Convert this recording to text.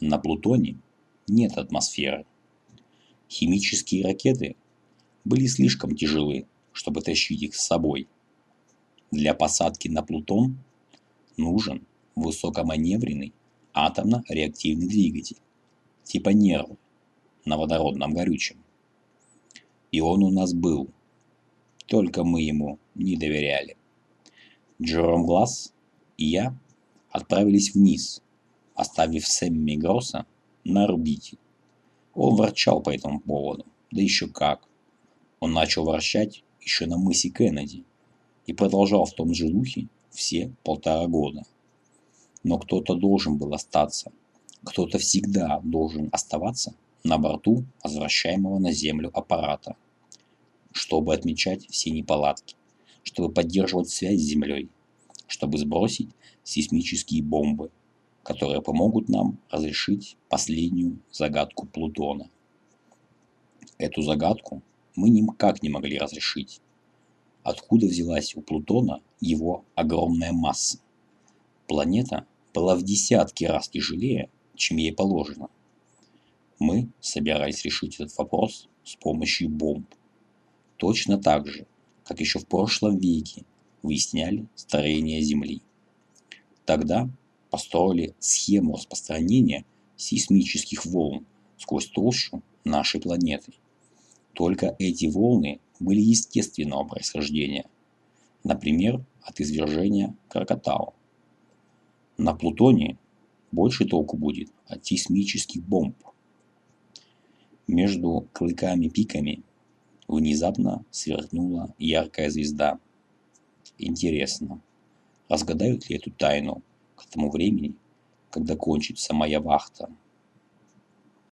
На Плутоне нет атмосферы. Химические ракеты были слишком тяжелы, чтобы тащить их с собой. Для посадки на Плутон нужен высокоманевренный атомно-реактивный двигатель, типа нервы, на водородном горючем. И он у нас был, только мы ему не доверяли. Джером Глаз и я отправились вниз, оставив Сэмми Гросса на орбите. Он ворчал по этому поводу, да еще как. Он начал ворчать еще на мысе Кеннеди и продолжал в том же духе все полтора года. Но кто-то должен был остаться, кто-то всегда должен оставаться на борту возвращаемого на Землю аппарата, чтобы отмечать все неполадки, чтобы поддерживать связь с Землей, чтобы сбросить сейсмические бомбы, которые помогут нам разрешить последнюю загадку Плутона. Эту загадку мы никак не могли разрешить. Откуда взялась у Плутона его огромная масса? Планета была в десятки раз тяжелее, чем ей положено. Мы собирались решить этот вопрос с помощью бомб. Точно так же, как еще в прошлом веке выясняли строение Земли. Тогда построили схему распространения сейсмических волн сквозь толщу нашей планеты. Только эти волны были естественного происхождения, например, от извержения Кракатау. На Плутоне больше толку будет от сейсмических бомб. Между клыками-пиками внезапно сверкнула яркая звезда. Интересно, разгадают ли эту тайну к тому времени, когда кончится моя вахта –